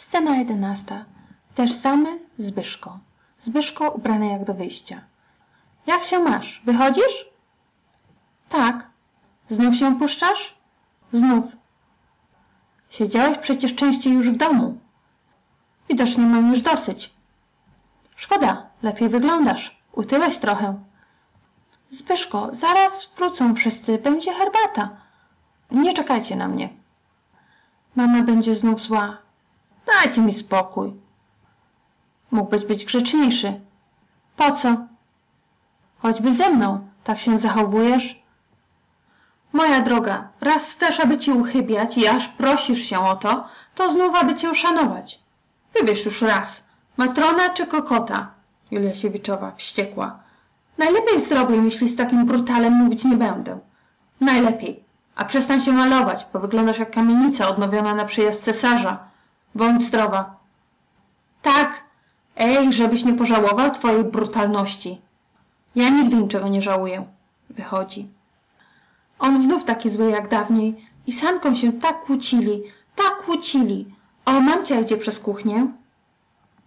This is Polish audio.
Scena jedenasta. Też samy Zbyszko. Zbyszko ubrany jak do wyjścia. Jak się masz? Wychodzisz? Tak. Znów się puszczasz? Znów. Siedziałeś przecież częściej już w domu. Widocznie mam już dosyć. Szkoda, lepiej wyglądasz. Utyłeś trochę. Zbyszko, zaraz wrócą wszyscy, będzie herbata. Nie czekajcie na mnie. Mama będzie znów zła. Dajcie mi spokój. Mógłbyś być grzeczniejszy. Po co? Choćby ze mną, tak się zachowujesz. Moja droga, raz chcesz, aby ci uchybiać i aż prosisz się o to, to znów, aby cię szanować. Wybierz już raz, matrona czy kokota? Julia Siewiczowa, wściekła. Najlepiej zrobię, jeśli z takim brutalem mówić nie będę. Najlepiej. A przestań się malować, bo wyglądasz jak kamienica odnowiona na przyjazd cesarza. Bądź zdrowa. Tak. Ej, żebyś nie pożałował twojej brutalności. Ja nigdy niczego nie żałuję. Wychodzi. On znów taki zły jak dawniej i z Hanką się tak kłócili, tak kłócili. O, mamcia idzie przez kuchnię.